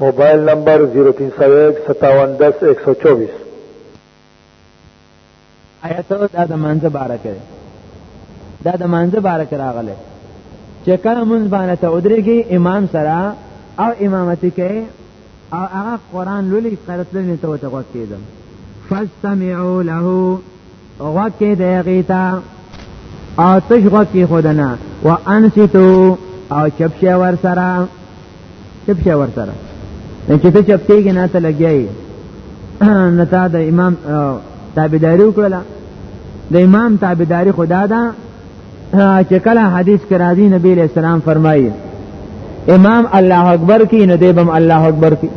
موبایل نمبر 03015710124 آیت دا د منځ بارکه دا د منځ بارکه راغله چې کله مونږ باندې ته ودرېږي امام سره او امامتي کوي او هغه قران لولي قرات لولي ته وته وکیدم فاستمعوا له غوکه دی غیتا او تش غوکی خودنا وانسیتو او چپ شي ور سره چپ شي ور سره چې ته چپ کېږي نه ته لګیای نه تا د امام تابعداري وکړه د امام تابعداري خدا ده چې کله حدیث کې راځي نبی له سلام فرمایي امام الله اکبر کې نه دیبم الله اکبر کې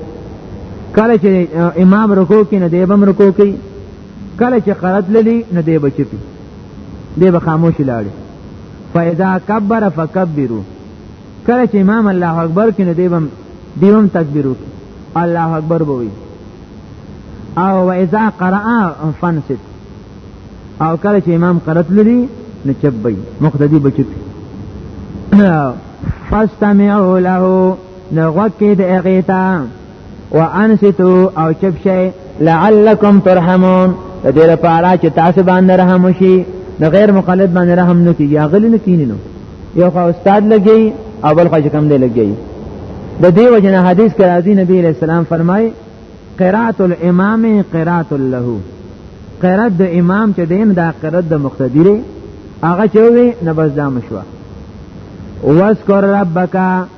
کله چې امام رکوع کې نه دیبم رکوع کې کله چې قرات للی نه دی بچی دی به خاموش لاړی فاذا کبر فکبروا کله چې امام الله اکبر کینه دی بم دیوم تکبیر وکړي الله اکبر بوي او واذا قرأ فنصت او کله چې امام قرات لري نو چبي مقتدی بچي فاستمعوا له نو وکید اغیتا وانصتو او چپ شئ لعلکم ترحمون د دې لپاره چې تاسو باندې رحم وشي د غیر مقلد باندې رحم نه کیږي غلی نه کینینو یو خو استاد لګي او بل خو کم دی لګي د دې وجنه حدیث کې راځي نبی علیہ السلام فرمای قرات الامام قرات له قرات د امام چې دین دا قرات د مقتدی هغه چې وي نه بس دا مشوه واذكر ربك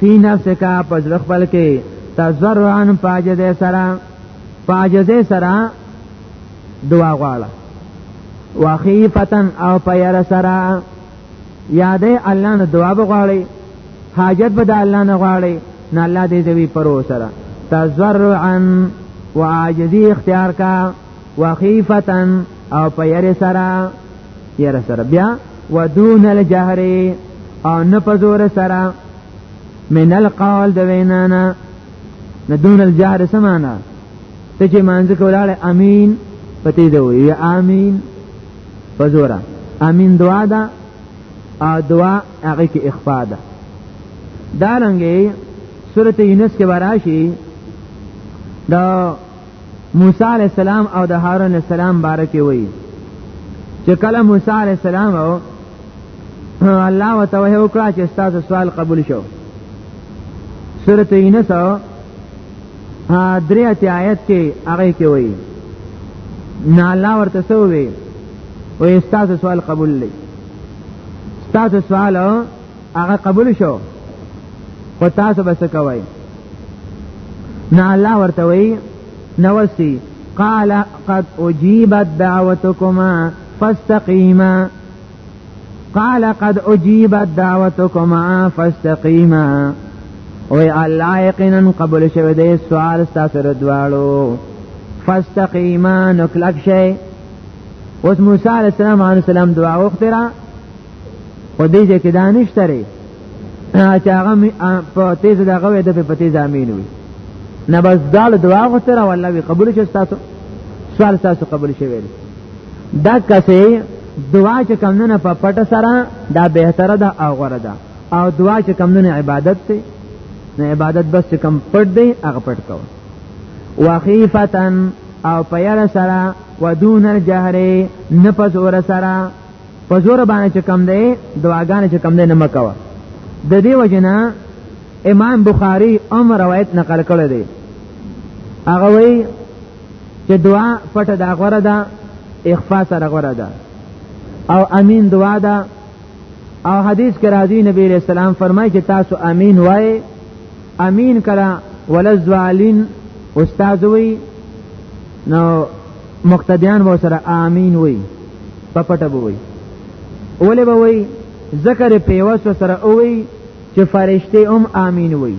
فی نفسک پزړه خپل کې تزرعا پاجزه سرا پاجزه سرا دعا غواړه وخیفتن او پیر سرا یادې الله نه دعا بغواړي حاجت به د الله نه غواړي نه الله دې دوی پرو سره تزرعا وعاجزی اختیار کا وخیفتن او په یری سره یری سره بیا ودون الجهر او نه په زور سره من القول د وینانا نه دون الجهر سمانا ته چې مانځ کولاله امین پته دی وی امین په زور امین دعا ده او دعا هغه کې اخفاء ده دا رنګه سورته یونس کې وراشي دا موسی علی السلام او د هارون علی السلام بارکه وی چې کله موسی علی السلام او الله وتعالى وکړه چې تاسو سوال قبول شو سورته یونس درې اتي آیت کې هغه کې وی نه الله ورته سووي او تاسو سوال قبول لې تاسو سوال هغه قبول شو او تاسو بس کوي نه الله ورته وی نوسی قال قد اجيبت دعوتكما فاستقيما قال قد اجيبت دعوتكما فاستقيما او الله یقینا قبول شوه دې سوال تاسو ردوالو فاستقیما نو کلک شي اوس موسی علی السلام علیه السلام دعا وکړه په دې ځای کې دا نشته ری چې هغه په تیز دغه وې د په تیز امین وي نه بس دا له دعا غوښتره والله وی قبول شي تاسو سوال تاسو قبول شي ویل دا کسې دعا چې کمونه په پټ سره دا بهتره ده او غوړه ده او دعا چې کمونه عبادت ته نه عبادت بس چې کم پټ دی هغه پټ کو وخیفتن او پیل سره ودون الجهر نفس ور سره په زور باندې چې کم دی دعاګانې چې کم دی نه مکوه د دې وجنه امام بخاری ام روایت نقل کړی دی هغه وی چې دعا پټه دا غوره ده اخفا سره غوره ده او امین دعا ده او حدیث کې راځي نبی علیہ السلام فرمایي چې تاسو امین وای امین کړه ولذوالین استاد وی نو مقتدیان به سره امین وای په پټه به وای ولې به وای ذکر پیوس سره وای چې فرشته هم امین وای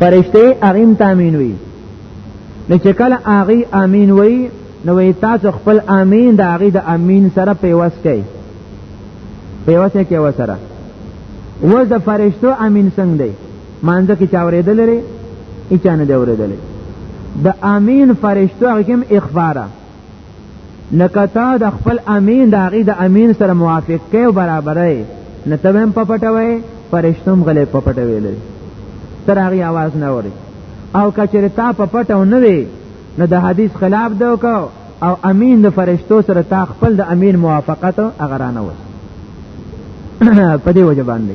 فرشته اغیم تامین وای نو چې کله اغي امین وای نو وای تاسو خپل امین د اغي د امین سره پیوس کړئ پیوس یې کې وسره و د فرشتو امین څنګه دی مانځ کې چا ورېدل لري اچا نه دی ورېدل د امین فرشتو هغه اخباره لکه تا د خپل امین د هغې د امین سره موافق کوي او برابرې نه ته هم په پټه وایې فرشتوم غلی په پټه ویلی تر هغې اواز نه اوري او که چېرې تا په پټه ونه وي نو د حدیث خلاف دی وکړو او امین د فرشتو سره تا خپل د امین موافقت هغه رانه وست په دې وجه باندې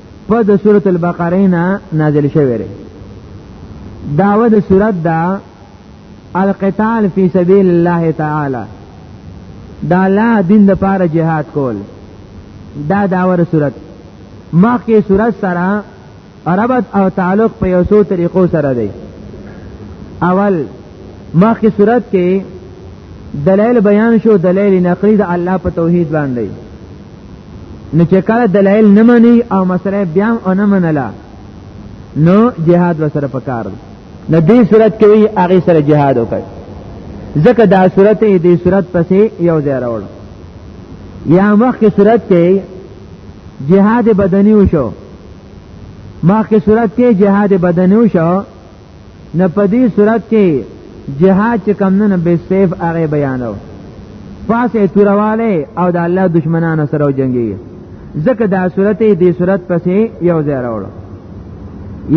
په د سورۃ البقره نه نازل شوی دی داوه د سورۃ دا القتال فی سبیل الله تعالی دا لا دین د پاره جهاد کول دا داوه د سورۃ مخکې سورۃ سره ربط او تعلق په یو څو طریقو سره دی اول مخکې صورت کې دلایل بیان شو دلایل نقلی د الله په توحید باندې نو چې کله دلایل نه مني او مسله بیا او نه منله نو جهاد وسره پکار نه دې صورت کې وی هغه سره جهاد وکړ ځکه دا صورت دې صورت پسې یو ځای راوړ یا مخکې صورت کې جهاد بدنی وشو مخکې صورت کې جهاد بدنی وشو نه په دې صورت کې جهاد چې کم نه به سیف هغه بیانو پاسه تورواله او د الله دشمنانو سره جنگي ځکه دا صورت دې صورت پسې یو ځای راوړو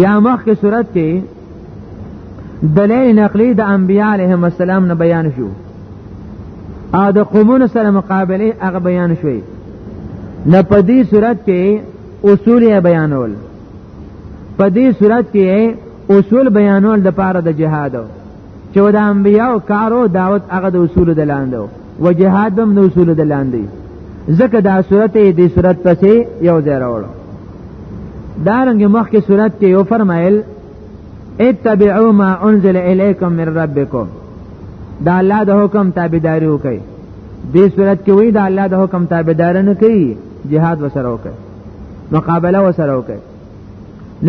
یا مخکې صورت کې دلیل نقلی د انبیاء علیهم السلام نه بیان شو او د قومونو سره مقابله هغه بیان شوی نه په دې صورت کې اصول یې بیانول په دې صورت کې اصول بیانول د پاره د جهاد چې د انبیانو کارو دعوت هغه د اصول د لاندې او جهاد هم د اصول د لاندې ځکه دا صورت دې صورت پسې یو ځای راوړو دارنګ مخکې صورت کې یو فرمایل اتبعوا ما انزل الیکم من ربکم دا الله د حکم تابعداري وکړي دې صورت کې وی دا الله د حکم تابعداري نه کوي jihad وسره وکړي مقابله وسره وکړي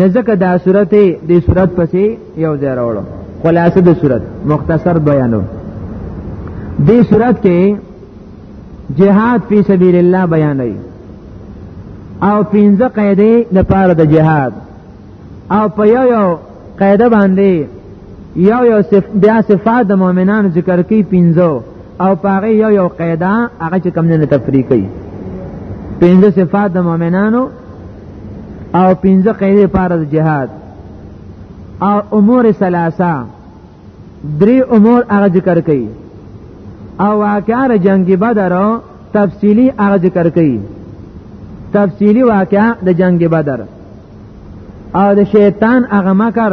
نزدک دا صورت دې صورت پسې یو ځای راوړو خلاصه د صورت مختصر بیانو دې صورت کې جهاد فی سبیل الله بیانوي او پنځه قاعده د پاره د جهاد او په یو یو قاعده باندې یو یو صف بیا صفات د مؤمنانو ذکر کوي پنځو او پاره یو یو قاعده هغه چې کوم نه تفریق کوي پنځه صفات د مؤمنانو او پنځه قاعده پاره د جهاد او امور ثلاثه درې امور هغه ذکر کړي او واقعا جنگ بدر تفصیلی هغه ذکر کړي تفصیلی واقعا د جنگ بدر او د شیطان هغه مکر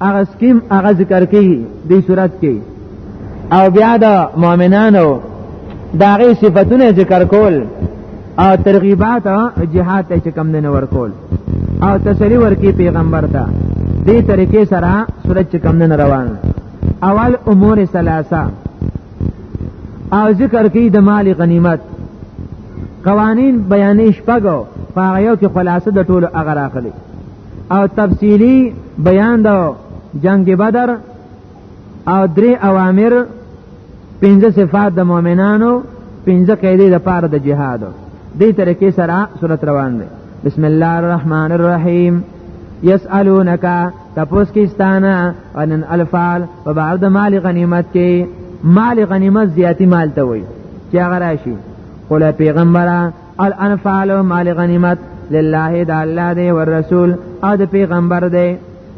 هغه سکیم هغه ذکر کړي د صورت کې او بیا د مؤمنانو داغه صفاتونه ذکر کول او ترغیبات جهاد ته چې کم نه ورکول او تسلی ورکی پیغمبر ته دې طریقې سره صورت چې کم نه روان اول امور ثلاثه او ذکر کې د مال غنیمت قوانین بیانې شپږو په یو کې خلاصه د ټولو هغه راخلي او تفصیلی بیان د جنگ بدر او درې اوامر پنځه صفات د مؤمنانو پنځه قاعده د پاره د جهاد دې طریقې سره صورت روان دی بسم الله الرحمن الرحیم یسالونک تپوس کیستانه ان الفال په بعد مال غنیمت کې مال غنیمت زیاتی مال ته وای چې هغه راشي قول پیغمبره الانفال مال غنیمت لله د الله دی او رسول او د پیغمبر دی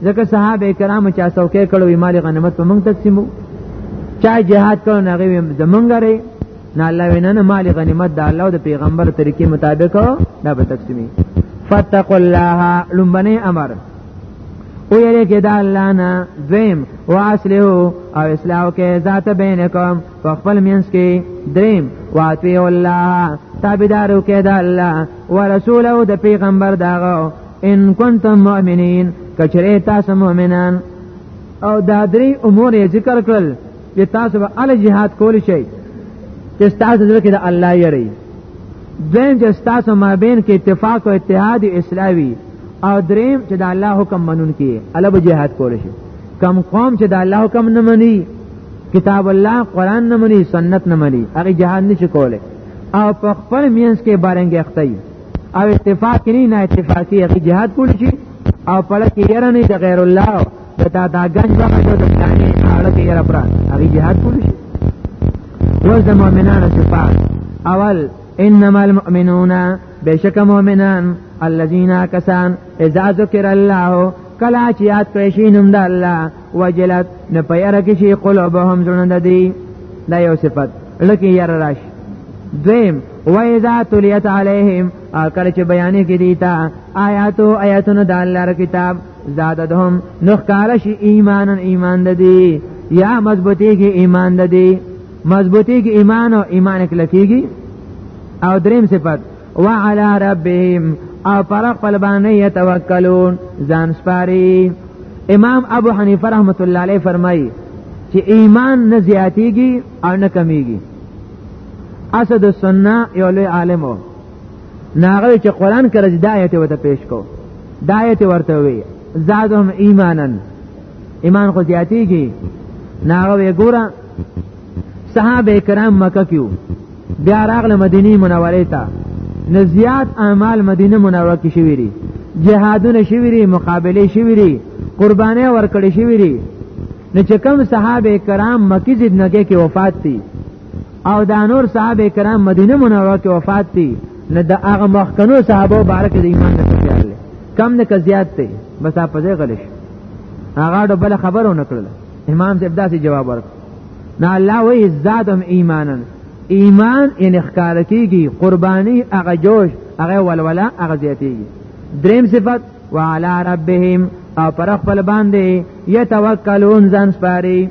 ځکه صحابه کرام چا څوکې کړو مال غنیمت په موږ تقسیمو چا جهاد کړو نه غویم زمونږره نه الله ویننه مال غنیمت د الله او د پیغمبر طریقې مطابق دا به تقسیمي فتقوا الله لمبني امر او یری کې دا الله نه دویم واصله او اصلاح کې ذات بینکم په خپل مینس کې دریم واطیع الله تابعدارو کې د الله ورسول او د پیغمبر داغه ان کنتم مؤمنین کچره تاسو مؤمنان او دا درې امور یې ذکر کړل چې تاسو به ال جهاد کول شئ چې تاسو زړه کې د الله یری دین چې تاسو مابین کې اتفاق او اتحاد اسلامي او دریم چې د الله حکم منون کې الوب جهاد کول شي کم قوم چې د الله حکم نه مني کتاب الله قران نه مني سنت نه مني هغه جهاد نشي کوله او په خپل مینس کې بارنګ اخته او اتفاق نه نه اتفاقی هغه جهاد کول شي او پړه کې یره نه د غیر الله د دا دا ګنج باندې د ځانې اړه کې یره پر هغه جهاد کول شي ول د مؤمنانو صفات اول انما المؤمنون بشک مؤمنان الذين كسان اذا ذكر الله کلا چې یاد کړی شي نوم د الله وجلت نه پیاره کې شي قلوبهم زړه د دې دا یو صفت لکه یار راش دویم و اذا تلیت علیهم کله چې بیانې کې دي تا آیاتو آیاتونو د الله کتاب زادتهم نخکار شي ایمان ایمان د دې یا مضبوطی کې ایمان د دې مضبوطی کې ایمان او ایمان کلکېږي او دریم صفت وعلى ربهم او پر خپل باندې یتوکلون ځان سپاري امام ابو حنیفه رحمت الله علیه فرمایي چې ایمان نه زیاتیږي او نه کمیږي اسد السنه یو لوی عالم و ناغه چې قران کرج د آیت وته پیش کو د آیت ورته وی زادهم ایمانا ایمان خو زیاتیږي ناغه وی ګوره صحابه کرام مکه کیو بیا راغله مدینه منوره ته نه زیات اعمال مدینه منوره کې شوی دي جهادونه شوی دي مقابله شوی دي قرباني ورکړې شوی دي نه چې کوم صحابه کرام مکی زید نګه کې وفات دي او دا نور صحابه کرام مدینه منوره کې وفات دي نه د هغه مخکنو صحابه بارک د ایمان نه پیاله کم نه زیات دي بس په ځای غلش هغه ډول خبرونه کړل امام صاحب داسې جواب ورکړ نه الله وی زادم ایمانن ایمان یعنی ښکار کیږي قربانی هغه جوش هغه ولولا هغه زیاتیږي دریم صفت وعلى ربهم او پر خپل باندې یتوکلون ځان سپاري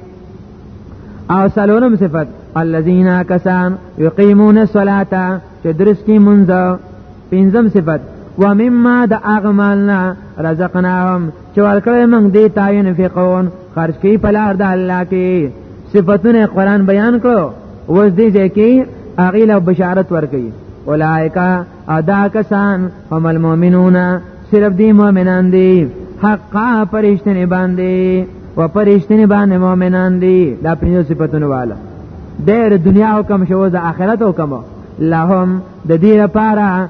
او سلورم صفت الذين كسان يقيمون الصلاه چې درس کې مونږ پنځم صفت و مما د اغمالنا رزقناهم چې ورکړې موږ دې تاین فقون خرج کوي په لار د الله کې صفاتونه قران بیان کړو وز دې ځکه هغه له بشارت ورکړي اولائکا ادا کسان هم المؤمنون صرف دی مؤمنان دی حقا پرشتنی باندې و پرشتنی باندې مؤمنان دی دا پنځه صفاتونه والا ډېر دنیا حکم شو د آخرت حکم لهم د دې لپاره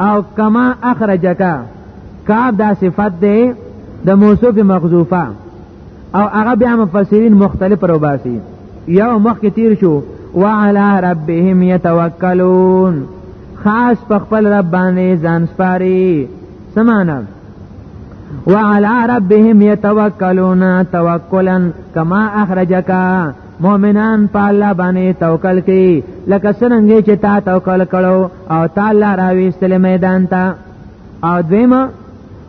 او کما اخرجکا کعب دا صفت دی د موصوف مخذوفه او هغه بیا مفسرین مختلف پر وباسي یو مخ کې تیر شو وعلى ربهم يتوکلون خاص په خپل رب باندې ځان سپاري سمانه وعلى ربهم يتوکلون توکلا کما اخرجک مؤمنان په الله باندې توکل کوي لکه څنګه چې تا توکل کړو او تعالی راويستل میدان ته او دویم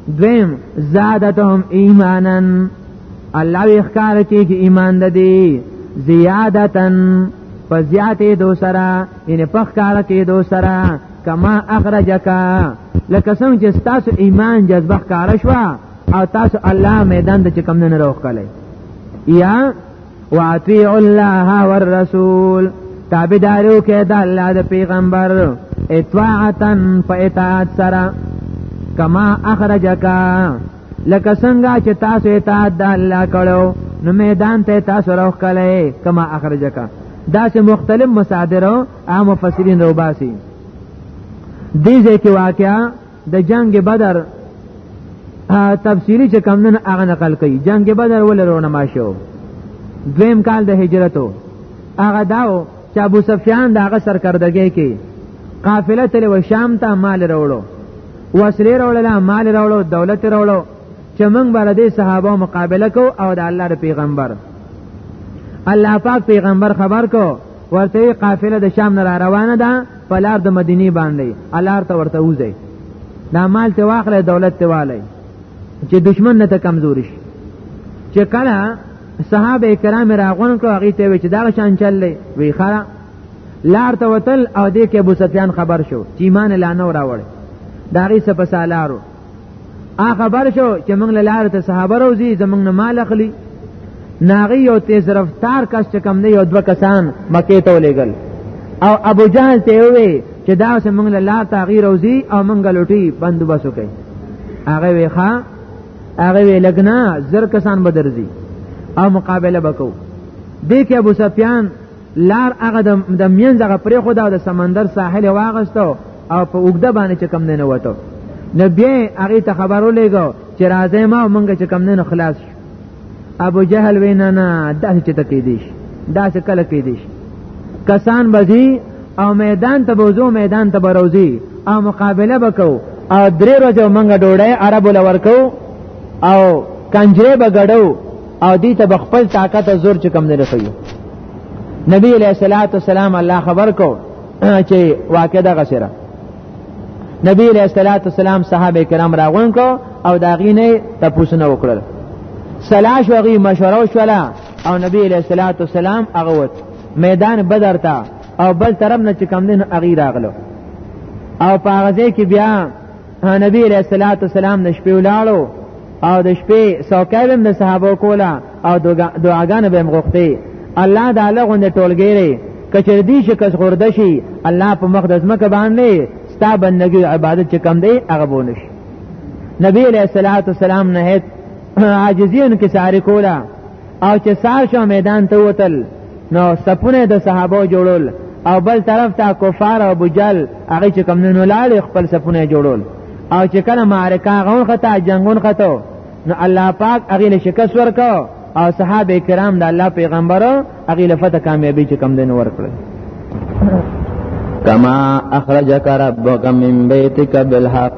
دویم زادتهم ایمانا الله ویخکار کوي چې ایمان د دې زیادتن په زیاتې دو سره ان په ښکار کې دو سره کما اخرجکا لکه څنګه چې تاسو ایمان جذبه ښکار شو او تاسو الله میدان د چکم نه روخ کړي یا واطیع الله والرسول تابعدارو کې د الله د پیغمبر اطاعتن په اطاعت سره کما اخرجک لکه څنګه چې تاسو اطاعت د الله کړو نو میدان ته تاسو روخ کله کما اخرجک دا چې مختلف مصادر او مفسرین روباسي دې ځکه واقعا د جنگ بدر تفسیری چې کم نن هغه نقل کوي جنگ بدر ولرونه ما شو دویم کال د هجرتو هغه داو چې ابو سفیان د هغه سرکردګۍ کې قافله تل و شام ته مال راوړو وسلې راوړل مال راوړو دولت راوړو چې موږ بر دې صحابه مقابله کو او د الله پیغمبر الله پاک پیغمبر خبر کو ورته قافله د شام نه روانه ده په لار د مدینه باندې الار ته ورته وځي دا مال ته واخله دولت ته والی چې دشمن نه ته کمزوري شي چې کله صحابه کرام راغون کو هغه ته چې دا شان چللې وی خره لار ته وتل او دې کې ابو سفیان خبر شو چې ایمان لا نه راوړ دا غي سپسالارو هغه خبر شو چې موږ له لارې ته صحابه روزي زموږ نه مال اخلي ناغي یو تیز رفتار کس چې کم دی یو دوه کسان مکې ته ولېږل او ابو جهل ته وی چې دا سه موږ له لار تغیر روزي او موږ لوټي بندوبس وکړي هغه وی ښا هغه وی لګنا زر کسان بدرځي او مقابله وکاو دې کې ابو سفیان لار هغه د مینځ هغه پرې خو دا د سمندر ساحل واغستو او په اوګده باندې چې کم نه وته نو بیا هغه ته خبرو لګو چې راځي ما مونږ چې کم نه خلاص شو ابو جهل وینا نه داسې چې تکې دیش داسې کله کې دیش کسان بزی او میدان ته بوزو میدان ته بروزی او مقابله وکاو او درې ورځې مونږ ډوړې عربو لور کو او کنجره بغړو او دې ته خپل طاقت او زور چکم نه رسي نبی علیہ الصلوۃ والسلام الله خبر کو چې واقع ده غسره نبی علیہ الصلوۃ والسلام صحابه کرام راغون کو او دا غینه تاسو نه وکړل سلاش وغي مشوره وشولا او نبی علیہ الصلوۃ والسلام هغه وت میدان بدر ته او بل طرف نه چې کم دین اغیر اغلو او په هغه ځای کې بیا نبی علیہ الصلوۃ والسلام د شپې ولاړو او د شپې سوکاوی هم د صحابه کوله او دعاګانې به هم غوښتې الله د الله غوند ټولګيري کچر دي چې کس خورده شي الله په مخ د ځمکه باندې ستا بندګي عبادت چې کم دی هغه بونه شي نبی علیہ الصلوۃ والسلام نه عاجزین کې ساری کوله او چې سار شو میدان ته وتل نو سپونه د صحابه جوړول او بل طرف ته کفار او بجل هغه چې کم نه لاړ خپل سپونه جوړول او چې کله معرکه غون خطا جنگون خطا نو الله پاک هغه له شکست ورکو او صحابه کرام د الله پیغمبر هغه له فتح کامیابی چې کم دین ورکړل کما اخرجک ربک من بیتک بالحق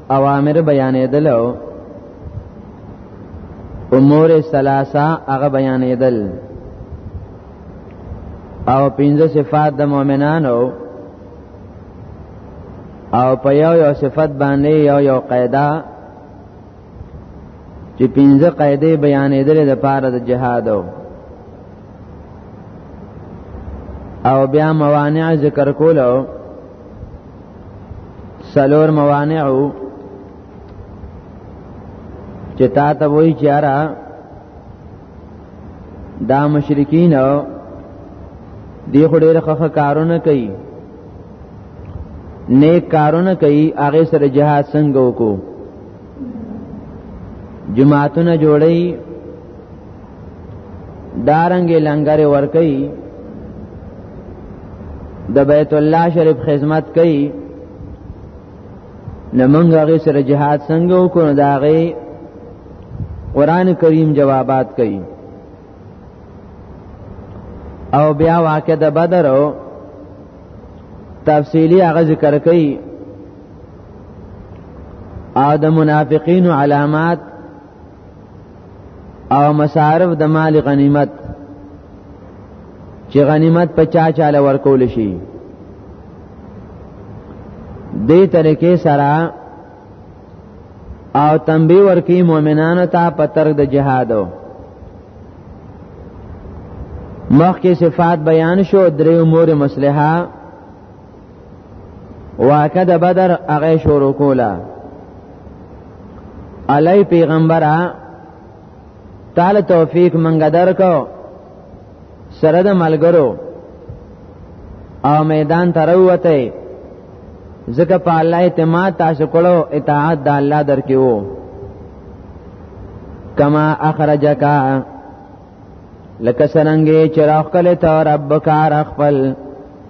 اوامر بیانېدل امور ثلاثه هغه بیانېدل او پنځه صفات د مؤمنانو او په یو یو صفت باندې یو یو قاعده چې پنځه قاعده بیانېدل د پاره د جهاد او بیا موانع ذکر کولو سلور موانعو چې تا ته وایي چې اره دا مشرکین دی خو ډېر خفه کارونه کوي نیک کارونه کوي هغه سره جهاد څنګه وکړو جماعتونه جوړي دارنګ لنګر ور کوي د بیت الله شریف خدمت کوي نمنګ هغه سره جهاد څنګه وکړو دا غي قران کریم جوابات کوي او بیا واقع د بدر تفصیلی هغه ذکر کوي او د منافقین علامات او مصارف د مال غنیمت چې غنیمت په چا چاله ورکول شي دې طریقې سره او تنبی ورکی مؤمنانو ته په ترک د جهادو مخکې صفات بیان شو درې امور مصلحه واکه د بدر هغه شروع کوله علی پیغمبره تعالی توفیق منګه درکو سره د ملګرو او میدان ته وروته ځکه په الله اعتماد تاسو کولو اطاعت د الله درکې وو کما اخرجک لکه سرنګې چراغ کله ته رب کار خپل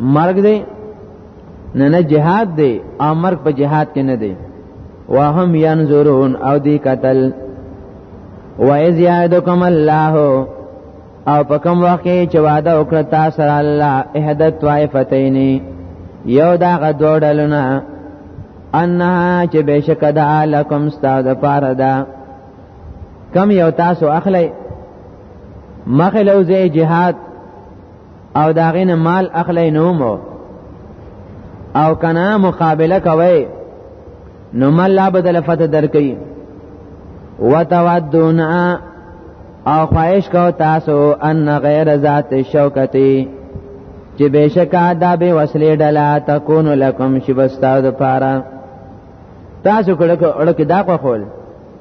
مرګ دی نه نه جهاد دی او مرګ په جهاد کې نه دی واهم ينظرون او دی قتل وایز یادکم الله او په کوم وخت کې چې وعده وکړه تاسو سره الله احد طائفتین یو دا غدو ډلونه انها چې بشک د عالکم استاد پاره ده کم یو تاسو اخلي مخلوزه جهاد او دا غینه مال اخلی نومو او کنا مقابله کوي نو مال لا بدل فتح درکې وتودون او خواهش کو تاسو ان غیر ذات شوکتی چې بشکا دا به وسلې ډلا تکون لکم شبستا د پاره تاسو کله کله دا خو خول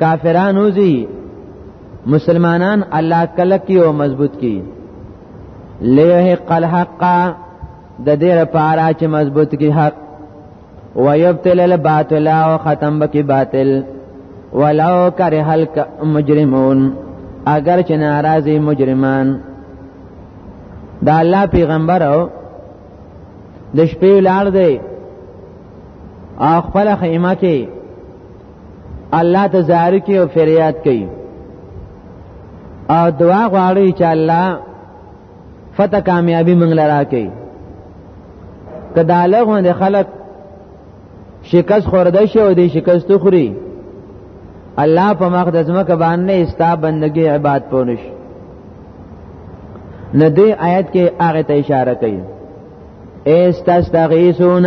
کافرانو زی مسلمانان الله کله کی او مضبوط کی لیحق الحق د دې لپاره چې مضبوط کی حق ويبتل الباطل او ختم بکی باطل ولو کرے حلق مجرمون اگر چې ناراضي مجرمان دا الله پیغمبر او د شپې لاړ دی او خپل خیمه کې الله ته زاری کوي او فریاد کوي او دعا غواړي چې الله فتح کامیابی منګل راکړي کدا لغون د خلق شکست خورده شي او د شکست خوري الله په مخ د زمکه باندې استا بندگی عبادت پونش نه دی آیت کې هغه ته اشاره کوي استاستغیثون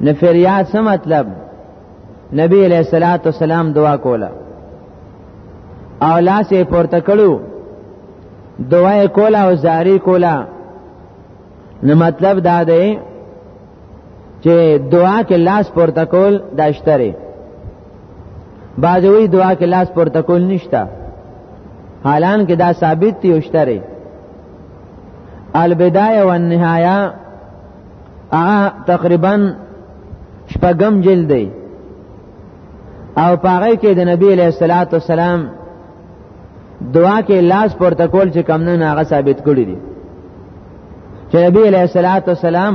نه فریاد څه مطلب نبی علیہ الصلوۃ والسلام دعا کوله او لاس یې پورته کړو دعا یې کوله او زاری کوله نو مطلب دا دی چې دعا کې لاس پورته کول د اشتره بعضوی دعا کې لاس پورته کول نشته حالان کې دا ثابت دی اشتره البدايه والنهايه هغه تقریبا شپږم جلد دی او پاره کې د نبی علیہ الصلوۃ والسلام دعا کې لاس پورته کول چې کم نه هغه ثابت کړی دی چې نبی علیہ الصلوۃ والسلام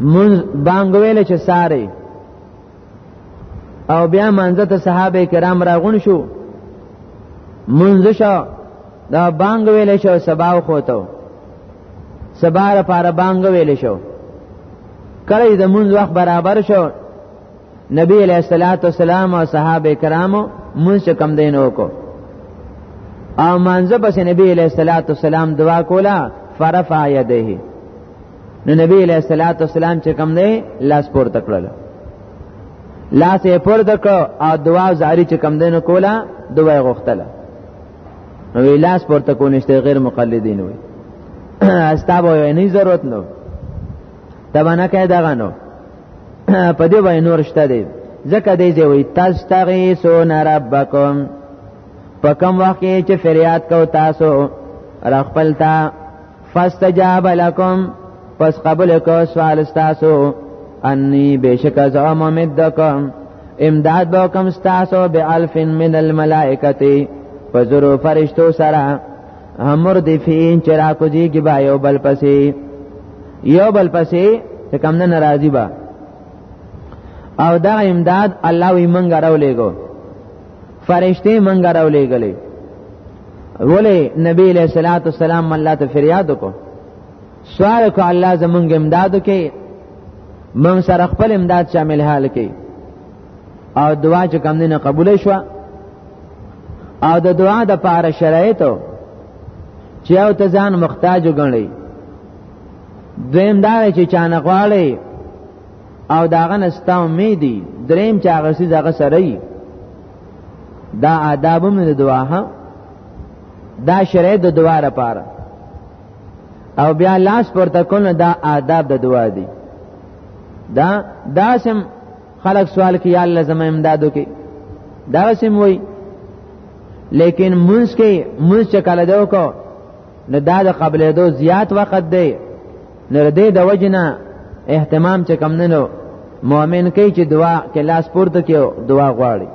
مونږ بانګ ویل چې ساره او بیا منځ ته صحابه کرام راغون شو منځ شو دا بانګ ویل شو سبا وخوتو سبا لپاره بانګ ویل شو کله د منځ وخت برابر شو نبی علیہ الصلوۃ والسلام او صحابه کرامو منځ کم دین وکړو او منځ پس نبی علیہ الصلوۃ والسلام دعا کولا فرفع یده نو نبی علیہ الصلوۃ والسلام چې کوم دی لاس پور تکړل لاس یې پور تک او دعا زاری چې کوم دی نو کولا دعا غوښتله نو لاس پور تک نشته غیر مقلدین وي استابو یې نه ضرورت نو تبانه کې دغه نو په دې وای نور شته دی ځکه دی چې وي تستغیثون ربکم په کوم وخت کې چې فریاد کو تاسو را خپل تا فاستجاب لكم پس قبول کو سوال تاسو انی بشک از امدکم امداد بکم تاسو به الف من الملائکه فزرو فرشتو سره امر دی فین چرا کو جی کی با یو بل پسې یو بل پسې ته کم نه ناراضی با او دا امداد الله وی منګ راولېګو فرشته منګ راولېګلې ولی نبی علیہ الصلوۃ والسلام الله ته فریاد وکړ سوال کو الله زمونږ امداد وکي من سره خپل امداد شامل حال کړي او دعا چې کم نه قبول شو او د دعا د پاره شرایط چې او ته ځان محتاج وګڼي دویم دا چې چانه غواړي او داغه نستا امیدي دریم چې هغه سي دغه سره دا آداب هم د دعا ها دا شرع د دعا لپاره او بیا لاس پورته کول دا آداب د دعا دي دا داسم خلق سوال کوي الله زما امدادو کې دا سم وای لیکن منس کې منس چې کله دا وکړو نو دا د قبلې دو زیات وخت دی نو د دې د وجنه اهتمام چې کم نه نو مؤمن کوي چې دعا کې لاس پورته کې دعا غواړي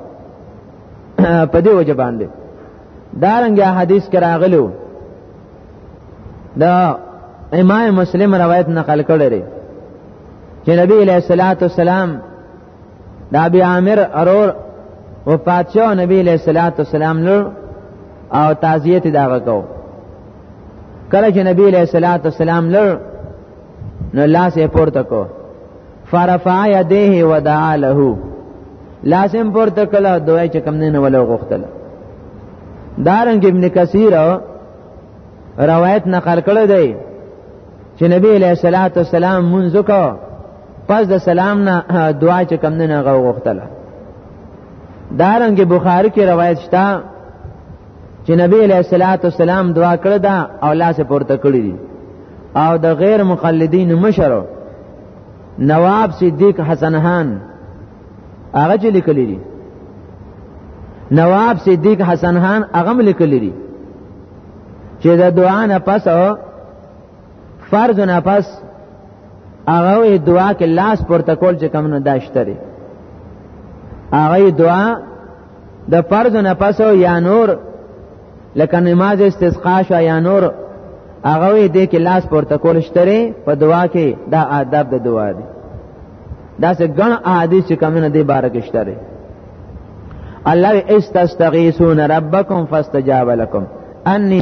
په دې وجه باندې دارنګ حدیث کې راغلو دا امام مسلم روایت نقل کړی چې نبی علیہ الصلوۃ والسلام دا ابي عامر ارور وفات شو نبی علیہ الصلوۃ والسلام لور او تعزیت دا غکو کله چې نبی علیہ الصلوۃ والسلام لور نو لاس یې پورته کو فرفع یده ودعا له لاس یې پورته کړه دوی چې کم نه ولا غوښتل دارنګ ابن کثیر روایت نقل کړی دی چې نبی علیہ الصلوۃ والسلام منځ کو پس د سلام نه دعا چې کم نه غو غوښتله دارنګ بخاری کې روایت شته چې نبی علیہ الصلات والسلام دعا کړې ده او لاس پورته کړی دي او د غیر مقلدین مشر نواب صدیق حسن خان هغه چې لیکلی دي نواب صدیق حسن خان هغه لیکلی دي چې د دعا نه پس فرض نه پس هغه دعا کې لاس پورته کول چې کم نه داشتري هغه دعا د فرض نه پس یا نور لکه نماز استسقا شو یا نور هغه دې کې لاس پورته کول شتري په دعا کې دا آداب د دعا دي دا څه ګڼ احادیث چې کم نه دی بارک شتري الله استستغیثون ربکم فاستجاب لكم انی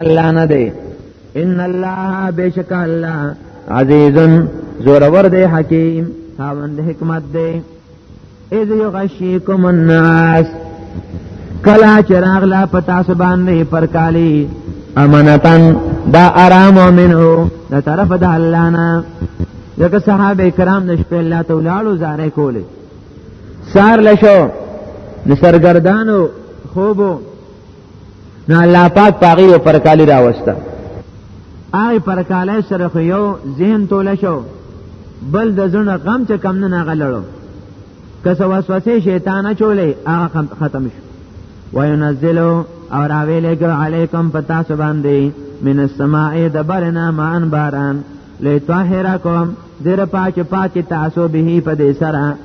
الله نه دی ان الله بشک الله عزیز زورور دی حکیم خاوند حکمت دی اذ یغشیکم الناس کلا چراغ لا پتا سبان نه پر کالی امنتن دا آرام ومنو دا طرف دا اللہ نا لکه صحابه کرام د شپې الله ته ولاړو زارې کولې سار لشو نسرګردانو خوبو نو الله پاک پاغي یو پرکالی راوسته هغه پرکالی سره خو یو ذهن توله شو بل د زړه غم چې کم نه غلړو که څه وسوسه شیطان چولې هغه ختم شو وینزلو او راویلې ګو علیکم پتا سو باندې من السماء دبرنا مان باران لطاهرکم دیر پاک پاک تاسو به په دې سره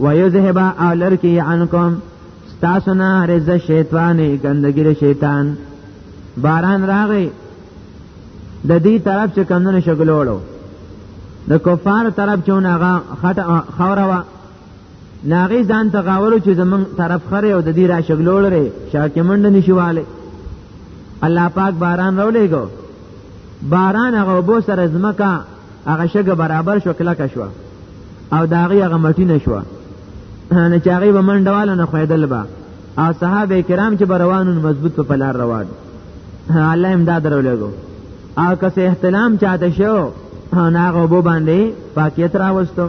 ويذهب اولر کی عنکم تاسو نه رز شیطانې ګندګی د شیطان باران راغی د دې طرف چې کمونه شګلوړو د کفار طرف چې هغه خټه خوره وا ناغي ځان ته غاورو چې زمون طرف خره او د دې را شګلوړ لري شاکمند نشواله الله پاک باران راولېګو باران هغه بو سره زمکا هغه شګه برابر شو کلکه شو او دا هغه هغه مټی نشو نه چاغي به منډواله نه خویدل با او صحابه کرام چې بروانون مضبوط په پلار روان الله امداد راولګو او کس احتلام چاته شو ناغه بو باندې پاکیت راوستو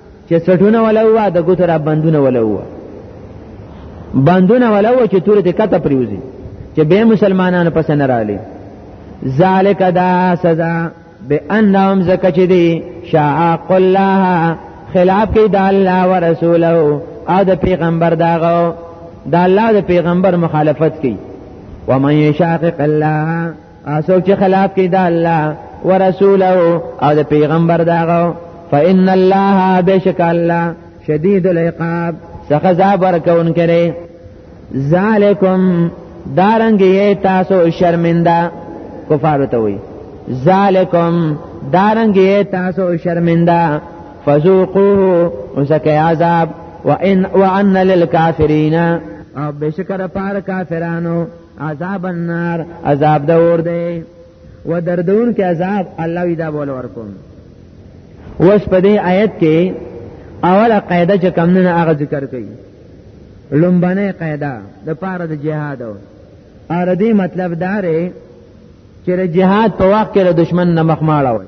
چې سټونه ولوا د ګوتو را بندونه ولوا بندونه ولوا چې تور ته کته پریوزي چې به مسلمانانو پس نه رالي ذالک دا سزا بانهم زکه چې دي شاق الله خلاف کې د الله او رسوله او د پیغمبر داغو د الله د پیغمبر مخالفت کوي ومن یشاقق الله اسو چې خلاف کې د الله ورسوله او د پیغمبر داغه فإن الله بشک الله شدید العقاب څخه عذاب ورکون کړي ذالکم دارنګ یې تاسو شرمنده کفار ته وي ذالکم دارنګ یې تاسو شرمنده فذوقوه وسکه عذاب وان وان للكافرین او بشکر پار کافرانو عذاب النار عذاب د اور دی و دردون کې عذاب الله وی دا بول ورکوم وس په دې آیت کې اوله قاعده چې کم نه هغه ذکر کړي لومبنه قاعده د پاره د جهاد او اردی مطلب داره چې د جهاد په وخت کې د دشمن نه مخماړه وي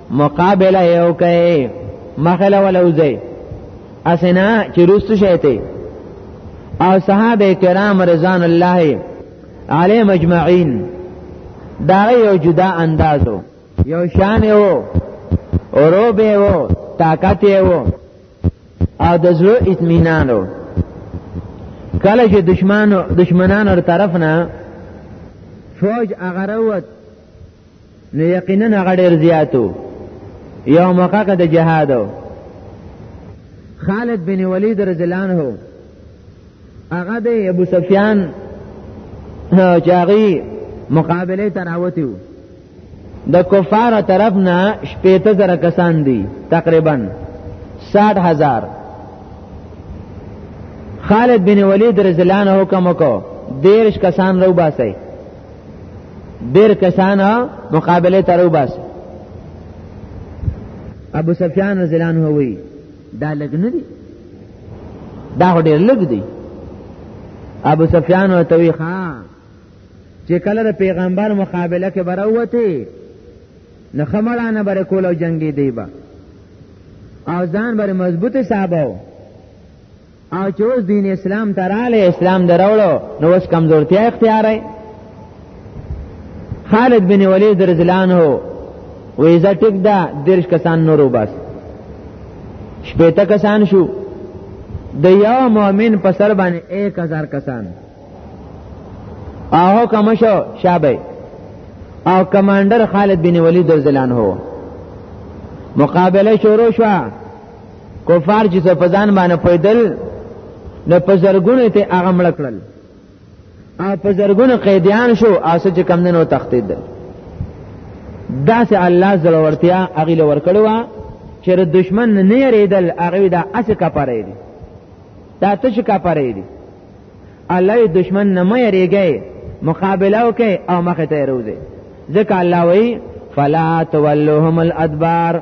مقابله یو کوي مخله ولوځي اسنا چې روستو شيته او صحابه کرام رضوان الله علی مجمعین دا یو جدا اندازو یو شان وو اورو به وو طاقت وو او د زړه اطمینان وو کله چې دشمنانو دشمنانو طرف نه فوج اغروت نو یقینا هغه ډیر زیاتو یو موقع د جهاد خالد بن ولید رضی الله عنه هغه د ابو سفیان چاغي مقابله تراوتیو د کفار طرف نه شپېته زره کسان دي تقریبا 60 هزار خالد بن ولید رضی الله عنه حکم وکړ دیرش کسان رو باسي ډیر کسان مقابله تر وباس ابو سفیان رضی الله عنه وی دا لګ نه دی دا ډیر لګ دی ابو سفیان او توی خان چې کله د پیغمبر مقابله کې براوته نه خمړانه بر کول او جنگي دی با او ځان بر مضبوط صاحب او چې اوس دین اسلام ته رااله اسلام دراوړو نو اوس کمزورتیا اختیارای خالد بن ولید رضلان هو وې زه ټیک دا درش کسان نورو بس شپېته کسان شو د یو مؤمن په سر باندې 1000 کسان او کوم شو شابه او کمانډر خالد بن ولید رضلان هو مقابله شروع شوه کفار چې په ځان باندې پویدل نو په زرګونو ته هغه مړ کړل او په زرګونو قیدیان شو اسه چې کم نه تختیدل دا سه الله زړه ورتیا هغه لور کړو چې د دشمن نه یریدل هغه دا اسه کپاره دي دا ته چې کپاره دي الله د دشمن نه مې یریږي مقابله وکي او مخ ته روزي ځکه الله وایي فلا تولهم الادبار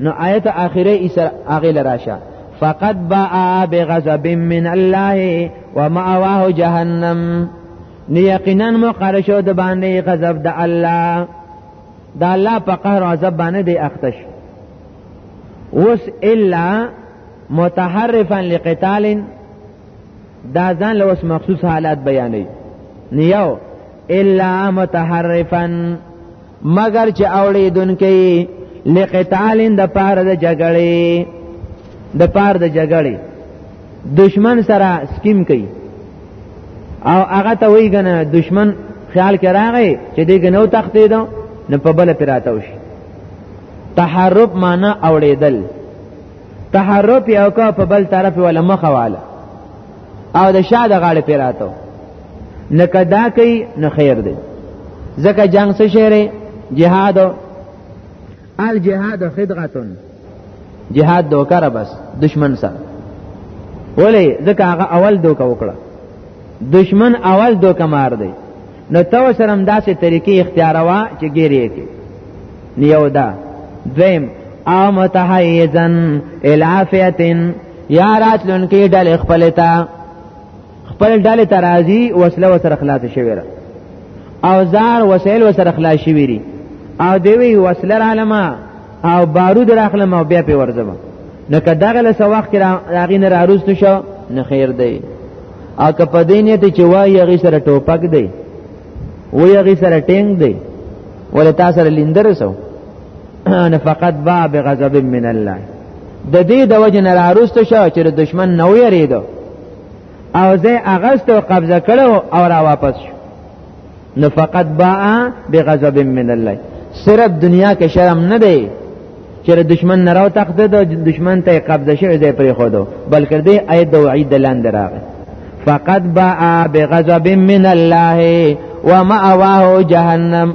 نو آیت اخره ایسر اغه لراشه فقد باء بغضب من الله ومأواه جهنم نو یقینا مقر شو د باندې غضب د الله د الله په قهر او عذاب باندې دی اختش اوس الا متحرفا لقتال دا ځان له اوس مخصوص حالات بیانې نیو الا متحرفا مگر چې اوړېدونکي لقتالین د پاره د جګړې د پاره د جګړې دشمن سره سکیم کوي او هغه ته وی کنه دشمن خیال کې راغی چې دې غنو تختې دو نه په بل پراته وشي تحرب معنی اوړېدل تحرب یو کا په بل طرف ولا مخواله او د شاه د غاړې پیراتو نه کدا کوي نه خیر دی ځکه جنگ څه شهره جهاد الجهاد خدغتون جهاد دوکره بس دشمن سره ولی ځکه هغه اول دوکه وکړه دشمن اول دوکه مار دی نو تو سره داسې طریقې اختیاروا چې ګیری کې نیو دا دویم او متحیزن الافیتن یا راتلونکي ډلې خپل ته خپل ډلې ته راځي وسله وسره خلاص شوی را او زار وسایل وسره خلاص شوی دي او دوی وسله را لما او بارود را خلم او بیا په ورځم نو که دغه له وخت را هغه نه راروست شو نه خیر دی او که په دې نیت چې وای هغه سره ټوپک دی وای هغه سره ټینګ دی ولې تاسو لندر سو نه فقط با بغضب من الله د دې د وجه نه راروسته شو چې د دشمن نه ویریدو او زه اغست او قبضه کړو او را واپس شو نو فقط با بغضب من الله صرف دنیا کې شرم نه دی چې د دشمن نه راو تخت د دشمن ته قبضه شوی دی پرې خو دو بلکې دې اې د وعید لاندې راغی فقط با بغضب من الله ومأواه جهنم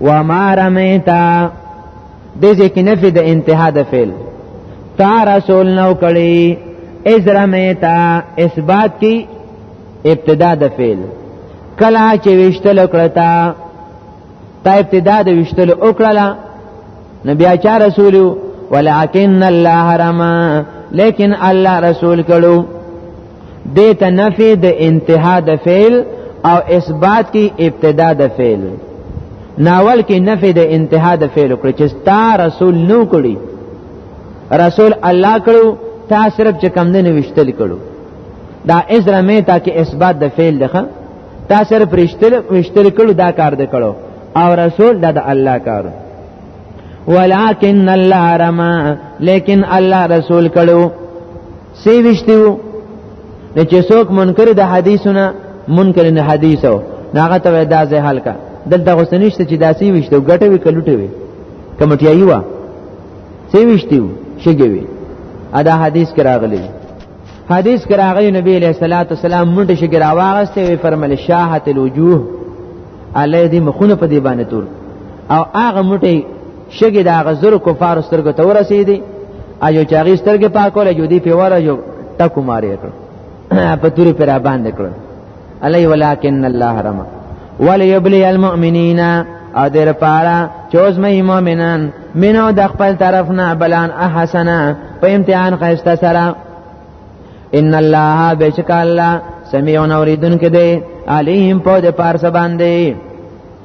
وما رمیتا دې ځکه نفي د انتها د فعل تا رسول نو کړي از رمیتا اثبات کی ابتدا د فعل کلا چې وشتل کړتا تا ابتدا د وشتل وکړه نو بیا چا رسول ولکن الله رما لیکن الله رسول کړو دې ته نفي د انتها د فعل او اثبات کی ابتدا د فعل ناول کې نفي د انتها د فعل کړ چې تا رسول نو کړی رسول الله کړو تا صرف چې کم نه وشتل کړو دا ازره مې تا کې اثبات د فعل ده تا صرف رشتل وشتل کړو دا کار دې کړو او رسول دا د الله کارو ولكن الله رما لیکن الله رسول کړو سی وشتیو نه چې څوک منکر د حدیثونه منکر نه حدیثو ناغه ته دا ځه حل کا دلته غوسنیشته چې داسي وشتو ګټه وی کلوټه وی کمټیایي وا سی وشتیو شګوي ادا حدیث کرا غلی حدیث کرا غلی نبی علیہ الصلوۃ والسلام منډه شګرا واغسته وی فرمل شاحت الوجوه علی دې مخونه په دې باندې تور او هغه مټي شګي دا غزر کفار سترګو ته ورسېدي اجو چاغي سترګې پاکول جو دی په وره جو ټکو ماری کړ په توري پر باندې کړ علی ولکن الله رما وليبلي المؤمنین او در پارا چوز مې مؤمنان مینو د خپل طرف نه بلان احسنا په امتحان خسته سره ان الله بشک الله سميع اوریدونکو دی علیم په د پارس باندې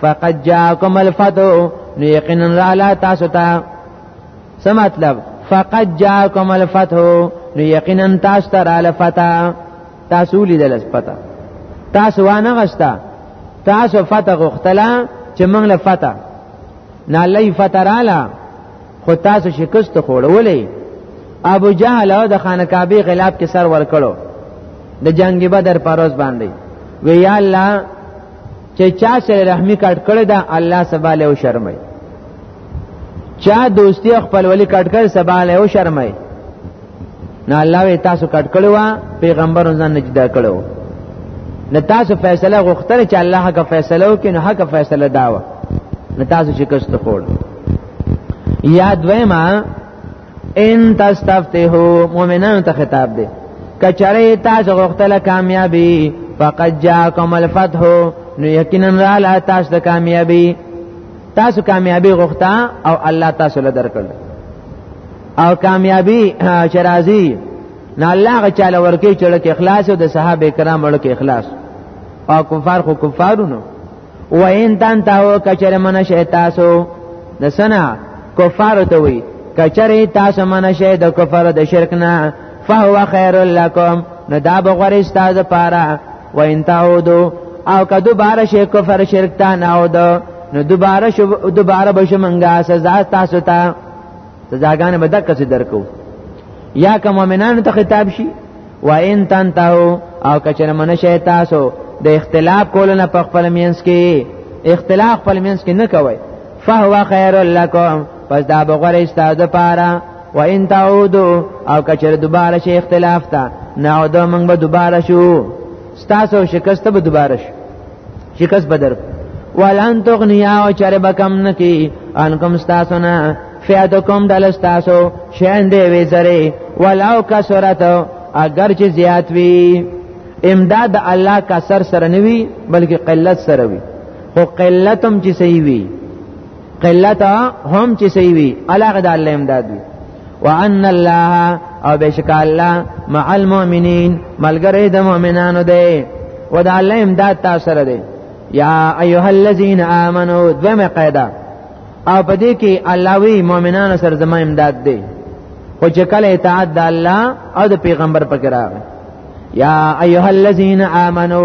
فقد جاءكم الفتو نو یقینا را لا تاسو ته څه مطلب فقد جاءكم الفتو نو یقینا تاسو ته را لفتا تاسو لیدل پتا تاسو وانه غشتا تاسو فتح غختلا چې موږ له فتح نه لې فتح رااله خو تاسو شکست خوړولې ابو جهل او د خانه کعبه خلاف کې سر ور کړو د جنگ بدر پروز باندې وی یا الله چې چا سره رحمی کټ کړی دا الله سبا له شرمای چا دوستی خپل ولی کټ کړ سبا له شرمای نه الله وی تاسو کټ کړو پیغمبر ځان نه جدا کړو نه تاسو فیصله غوښتل چې الله حق فیصله وکړي نه حق فیصله داوه نه تاسو شکست خوړ یاد وای ما ان تستفتحو مؤمنانو ته خطاب دی کچره تاسو غوښتله کامیابی فقد جاءکم الفتح نو یقینا را لا تاسو ته کامیابی تاسو کامیابی غوښتا او الله تاسو له درکړ او کامیابی چرازی نه الله غ چاله ورکی چړک اخلاص او د صحابه کرام ورکی اخلاص او کفار خو کفارونو و ان تان تاو کچر من شي تاسو د سنا کفار ته وي کچر تاسو من شي د کفر د شرک نه فهو خیر لکم نو دا بغور استاد پاره و ان تعودو او که دوباره شي کفر شرک ته نه او دو نو دوباره شو دوباره به شمنګا سزا تاسو ته سزاګانې به دک څه درکو یا که مؤمنانو ته خطاب شي و ان تنتهو او کچره منشه تاسو د اختلاف کولو نه په خپل مینس کې اختلاف خپل مینس کې نه کوي فهو خیر لکم پس دا بغور استاد پاره و ان تعودو او کچره دوباره شي اختلاف تا نه او دا موږ به دوباره شو ستاسو شکست به دوباره شو شکست بدر ولن تغنیا او چر بکم نکی انکم تاسو نه فیادکم دل تاسو شین دی وی زری ولو کسرت اگر چې زیات وی امداد الله کا سر سره نوي بلکې قلت سره وي خو قلت هم چې صحیح وي قلت هم چې صحیح وي الله غد الله امداد وي وان الله او بشک الله مع المؤمنین ملګری د مؤمنانو دی و د الله امداد تاسو سره دی یا ایها الذین آمنو دمه قاعده او په دې کې الله وی مؤمنانو سره زما امداد دی خو چې کله اطاعت د الله او د پیغمبر پکې راغی یا ایها الذین آمنو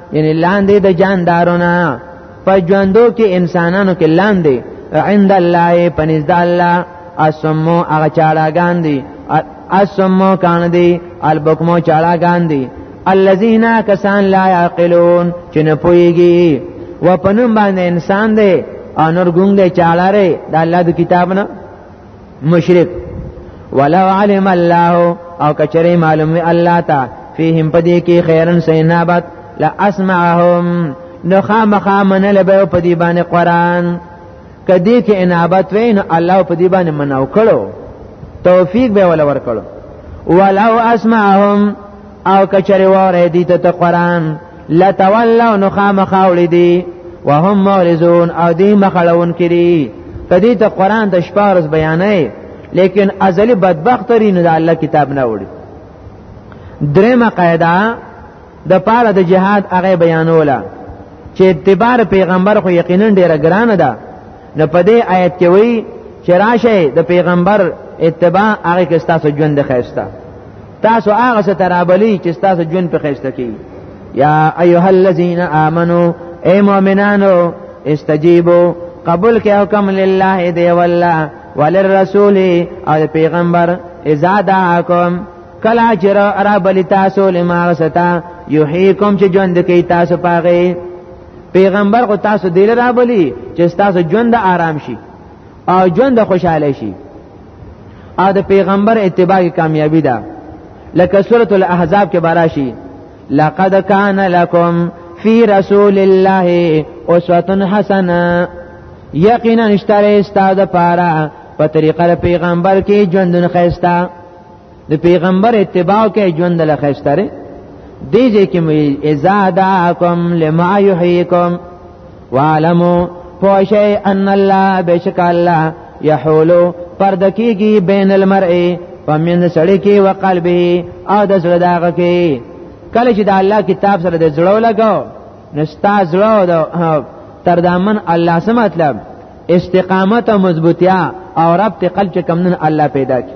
یعنی لاندې د جاندارونه په ژوندو کې انسانانو کې لاندې عند الله پنځ د الله اسمو هغه چاړهګان دي اسمو کان دي البکمو چاړهګان دي الذين کسان لا يعقلون چې نه پويږي و پنوم باندې انسان دی انور ګونګ دی چاړه ری د الله د کتاب نه مشرک ولو علم الله او کچره معلوم وی الله تا فیهم پدې کې خیرن سینابت لا اسمعهم نو خامخا منل به په دې باندې قران کدی کې انابت وین الله په دې باندې منو کړو توفیق به ولا ور کړو ولو اسمعهم او کچره وره دې ته قران لتولوا نخام خاولی دی وهم مورزون او دی مخلون کری کدی ته قران د شپارس بیانې لیکن ازلی بدبخت لري نه د الله کتاب نه وړي درېمه قاعده د پاره د جهاد هغه بیانوله چې اعتبار پیغمبر خو یقینا ډیره ګرانه ده نو په دې آیت کې وایي چې راشه د پیغمبر اتباع هغه کې ستاسو ژوند ښایسته تاسو هغه څه ترابلی چې تاسو جون په خسته کی یا ایها الذین آمنو اے مؤمنانو استجیبو قبول کې حکم لله دی والله وللرسول او پیغمبر اذا دعاکم کلا چې را بلی تاسو لما وستا یحییکم چې ژوند کوي تاسو پاغه پیغمبر کو تاسو دل را بلی چې تاسو ژوند آرام شي او ژوند خوشاله شي ا د پیغمبر اتباع کامیابی ده لکه سوره الاحزاب کې باراشي لقد کان لکم فی رسول الله اسوه حسنه یقینا اشتره استاد پاره په طریقه پیغمبر کې ژوندون خيستا د پیغمبر اتباع کې ژوند له خشتره دی چې کې اذا دعاکم لما یحییکم وعلمو پوشی ان الله بشک الله یحولو پرد کیږي بین المرء پمن سړی کې او قلبه او د زړه داغه کې کله چې د الله کتاب سره د زړه لګاو نستا زړه د تر دامن الله سم مطلب استقامت او مضبوطیا او رب ته قلب چې کمنن الله پیدا کی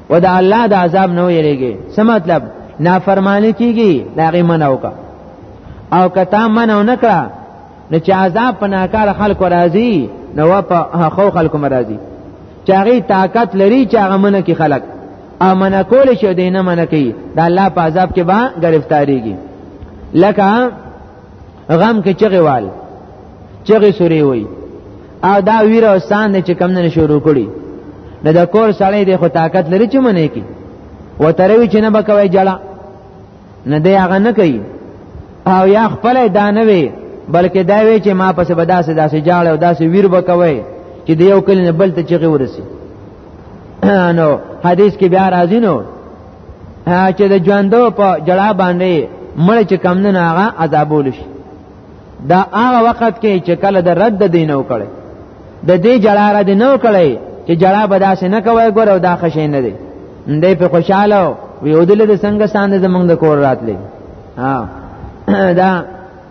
و د الله د عذاب نه ویریږي څه مطلب نافرمانی کیږي داغه منو کا او کتا منو نکړه نو چې عذاب په ناکار خلکو راځي نو په خو خلکو مرাজি چې هغه طاقت لري چې هغه منه کې خلک امنه کول شي دینه منه کوي د الله په عذاب کې به گرفتاریږي لکه غم کې چغې وال چغې سوري وي او دا ویره او سان چې کم نه شروع کړي نه د کور سړی د خو طاقت لري چې منې کی و تروي چې نه بکوي جړه نه دی هغه نه کوي او یا خپل دا نه وي بلکې دا وی چې ما پس به داسې داسې جاړه او داسې ویر بکوي چې د یو کلی نه بل ته چغې ورسي نو حدیث کې بیا راځي نو چې د ژوندو په جړا باندې مړ چې کم نه هغه عذابول شي دا هغه وخت کې چې کله د رد دین او کړي د دې جړا را دین او کړي چې جړا به داسې نه کوي ګوره دا خشې نه دی دې په خوشاله وي او دل د څنګه ساند زمنګ د کور راتلې ها دا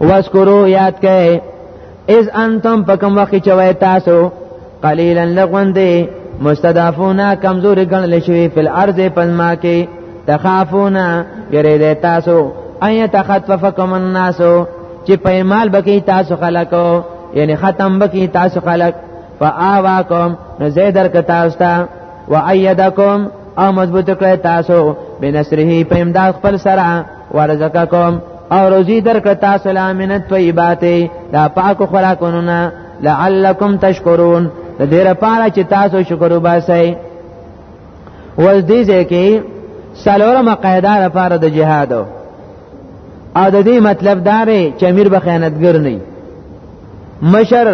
واسکرو یاد کئ از انتم پکم وقت چوي تاسو قليلا لغوند مستضعفون کمزوري ګڼل شوی په الارض پنما کې تخافون یری د تاسو اي تخطفكم الناس چې په مال بکی تاسو خلکو یعنی ختم بکی تاسو خلک فآواکم نو زیدر که تاسو تا و ایدکم او مضبوط کړی تاسو بنصره په امداد خپل سره ورزقکم او روزی درک تاسو لا من طیبات دا پاک خوراکونو نه لعلکم تشکرون د دې لپاره چې تاسو شکر وباسئ ول دې ځکه سلورم قاعده لپاره د جهاد او د دې مطلب دا دی چې امیر به خیانتګر نه مشر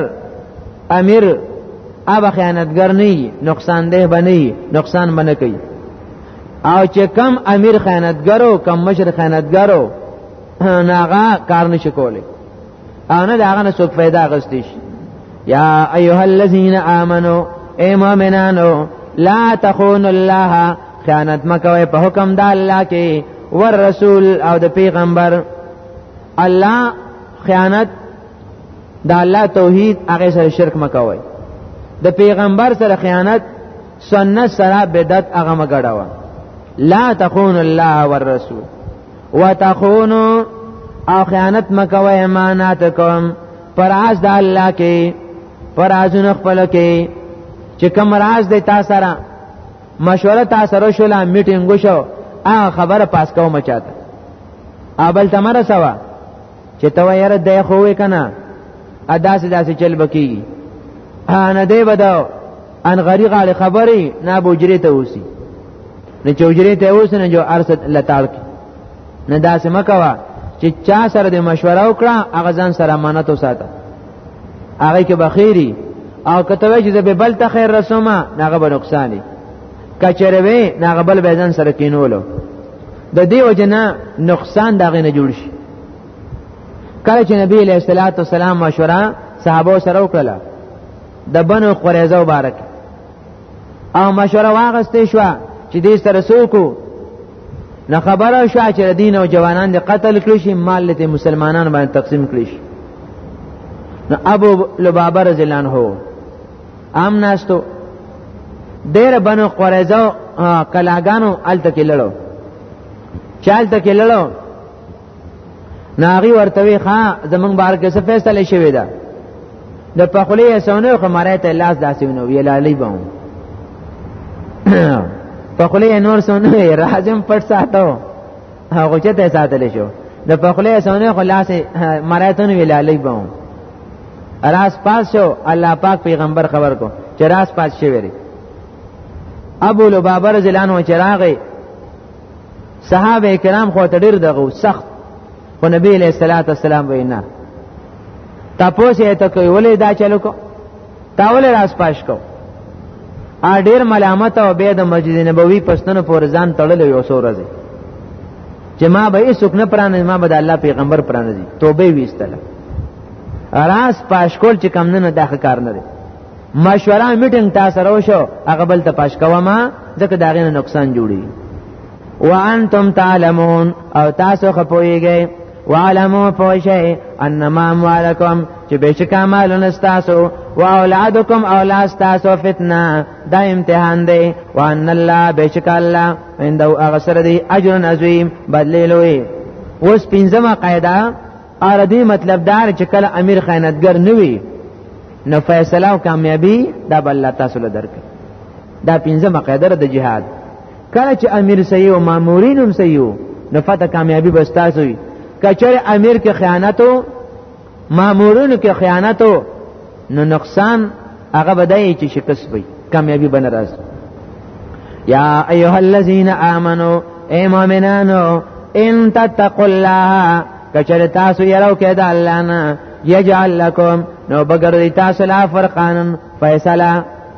امیر اب خیانتګر نه نقصان ده بنئ نقصان بنه کوي او چې کم امیر خیانتګرو کم مشر خیانتګرو ناغه کار نشي کولی او نه داغه نه څوک فائدہ غستیش یا ایها الذین آمنو اے مؤمنانو لا تخونوا الله خیانت مکوئ په حکم د الله کې ور رسول او د پیغمبر الله خیانت د الله توحید هغه سره شرک مکوئ د پیغمبر سره خیانت سنت سره بدعت هغه مګړه لا تخون الله والرسول وتخونوا او خیانت مکوه امانات کوم پر از د الله کې پر ازونه خپل کې چې کوم راز دی تاسو سره مشوره تاسو سره شولا میټینګ وشو هغه خبره پاس کوم چاته ابل تمره سوا چې ته یاره د خو وې کنه ادا سي داسې چل بکی ان دې بداو ان غری غاړي خبري نه بوجري ته اوسي نه چوجري ته اوسي نه جو ارسد لتاړ کی نه داسې مکوا چې چا سره د مشوره وکړه هغه ځان سره امانت وساته هغه کې بخیری او کته وای چې به بل ته خیر رسومه هغه به نقصان دي کچره وې هغه بل به ځان سره کینولو د دې وجنه نقصان داغه نه جوړ شي کله چې نبی علیہ الصلوۃ والسلام مشوره صحابه سره وکړه د بنو قریظه مبارک او مشوره واغستې شو چې دې سره سوکو نه خبره شو چې دین او جوانان د قتل کړی شي مال ته مسلمانان باندې تقسیم کړی شي نو ابو لبابه رضی الله عنه عام ناستو ډېر بنو قریزه کلاګانو الته کې لړو چالت کې لړو ناغي ورته وی ښا زمنګ بار کې څه فیصله شوې ده د پخلی سونه خمره ته لاس داسې ونو وی لالي بم پخلی نور سونه راځم پټ ساتو هغه چې ته ساتل شو د پخله سونه خلاص مرایتون ویلالې بوم راس پاس شو الله پاک پیغمبر خبر کو چې راس پاس شي وری ابو لبابه رضی الله عنه چراغي صحابه کرام خو ته ډیر دغه سخت خو نبی علیہ الصلوۃ والسلام وینا تاسو یې ته کوي ولې دا چلو کو تاول راس پاش کو ا ډیر ملامت او به د مسجد نبوي پښتنو پور ځان تړل یو سو راځي چې ما به یې سکنه پرانه ما به د الله پیغمبر پرانه دي توبه ویستله راس پاشکول چې کم نه دغه کار نه دی مشوره میټینګ تاسو سره وشو هغه بل ته پاش کوه ما ځکه دا غینه نقصان جوړي وانتم تعلمون او تاسو خپويږئ وعلمو پوشه انما اموالکم چې بشک مالونه تاسو او اولادکم اولاد تاسو فتنه دا امتحان دی وان الله بشک الله عنده اغسر دی اجر عظیم بدلی لوی اوس پنځمه قاعده اردی مطلب دار چې کله امیر خیانتګر نوي نو فیصله او کامیابی دا بل تاسو له درک دا پنځمه قاعده د جهاد کله چې امیر صحیح او مامورین هم صحیح نو فتح کامیابی بس تاسو وي کچر امیر کې خیانت او مامورونو کې خیانت او نو نقصان هغه بدای چې شکست وي کامیابی بن راځي یا ایها الذین آمنو اے مؤمنانو ان تتقوا الله کچر تاسو یلو کې د الله نه یجعل لكم نو بغیر تاسو لا فرقانن فیصله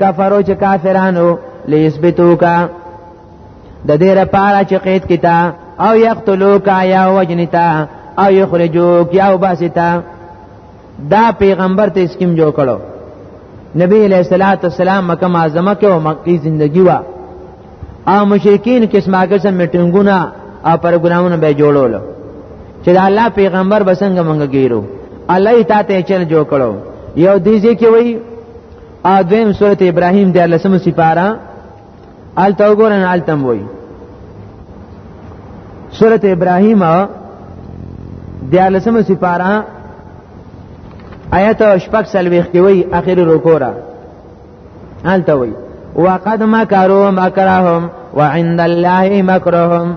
کفرو چې کافرانو لیثبتوکا د دې لپاره چې قید کیتا او یقتلوکا یا وجنتا او یخرجوک یا وباستا دا پیغمبر ته اسکیم جوړ کړو نبی علیہ الصلوۃ والسلام مکه معظمه کې او مکی زندگی وا او مشرکین قسمه قسم میټینګونه او پروګرامونه به جوړول چې دا الله پیغمبر بسنګ منګ ګیرو الله یې تاته چل جوړ کړو یو دیږي کې وای ا دویم سورت ابراهیم د لسم سپارا ال تو ګورن ال تم وای سورت ابراهیم د لسم سپارا آیت شپږ سلويخ کې وای اخر رکوع را ال تو وای وقد مکروا مکرهم وعند الله مکرهم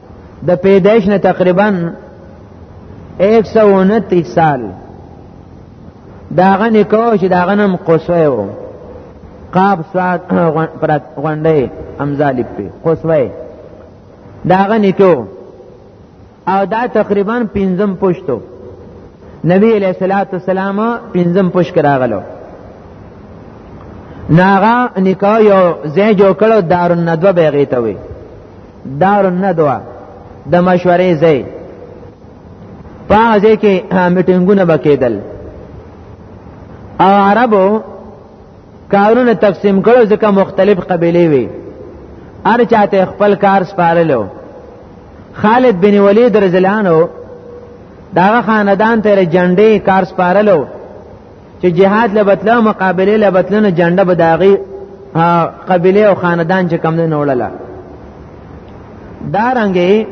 د پیدایش نه تقریبا 129 سال داغه نکاو چې داغه نم قصوی و قاب سواد غونډه امزالی په قصوی داغه نکو او دا تقریبا پنځم پښتو نبی علیہ الصلوۃ والسلام پنځم پښ کراغلو ناغا نکاح یو زې جوړ کړو دارن ندوه بیغې ته وي دار الندوه د مشورې ځای په هغه کې میټینګونه بکیدل او عربو کارونه تقسیم کړو ځکه مختلف قبیلې وي هر چاته خپل کار سپارلو خالد بن ولید رضی الله عنه داغه خاندان ته جنډې کار سپارلو چې جهاد لبتله مقابله لبتله نه جنډه بداغي قبيله او خاندان چې کم نه وړله دارنګي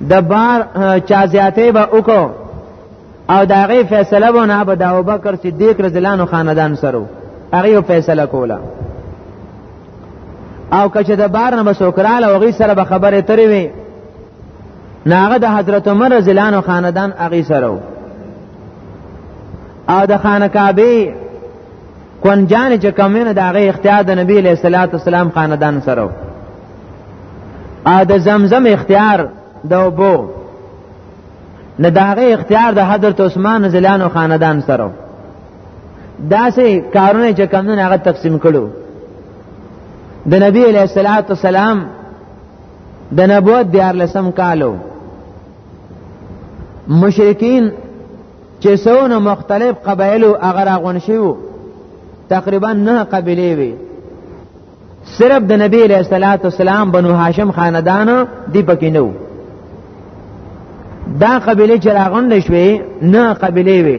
د دا بار چا زیاتې به وکړو او دا غي فیصله به نه به د ابوبکر صدیق رضی الله عنه خاندان سره هغه فیصله کوله او کچه د بار نه مسوکراله او غي سره به خبره ترې وي ناغه د حضرت عمر رضی الله عنه خاندان هغه سره او د خانه کعبه کونجان چې کمونه د هغه اختیار د نبی له صلوات والسلام خاندان سره او د زمزم اختیار د وبو نه د هغه اختیار د حضرت عثمان زلانو خاندان سره داسې کارونه چې کمونه هغه تقسیم کړو د نبی علیہ الصلوۃ والسلام د نبوت دیار لسم کالو مشرکین چې څونه مختلف قبایلو هغه راغون شوو تقریبا نه قبیلې وي صرف د نبی علیہ الصلوۃ والسلام بنو هاشم خاندان دی پکې نو دا قبیله چې راغونډ شوې نه قبیله وي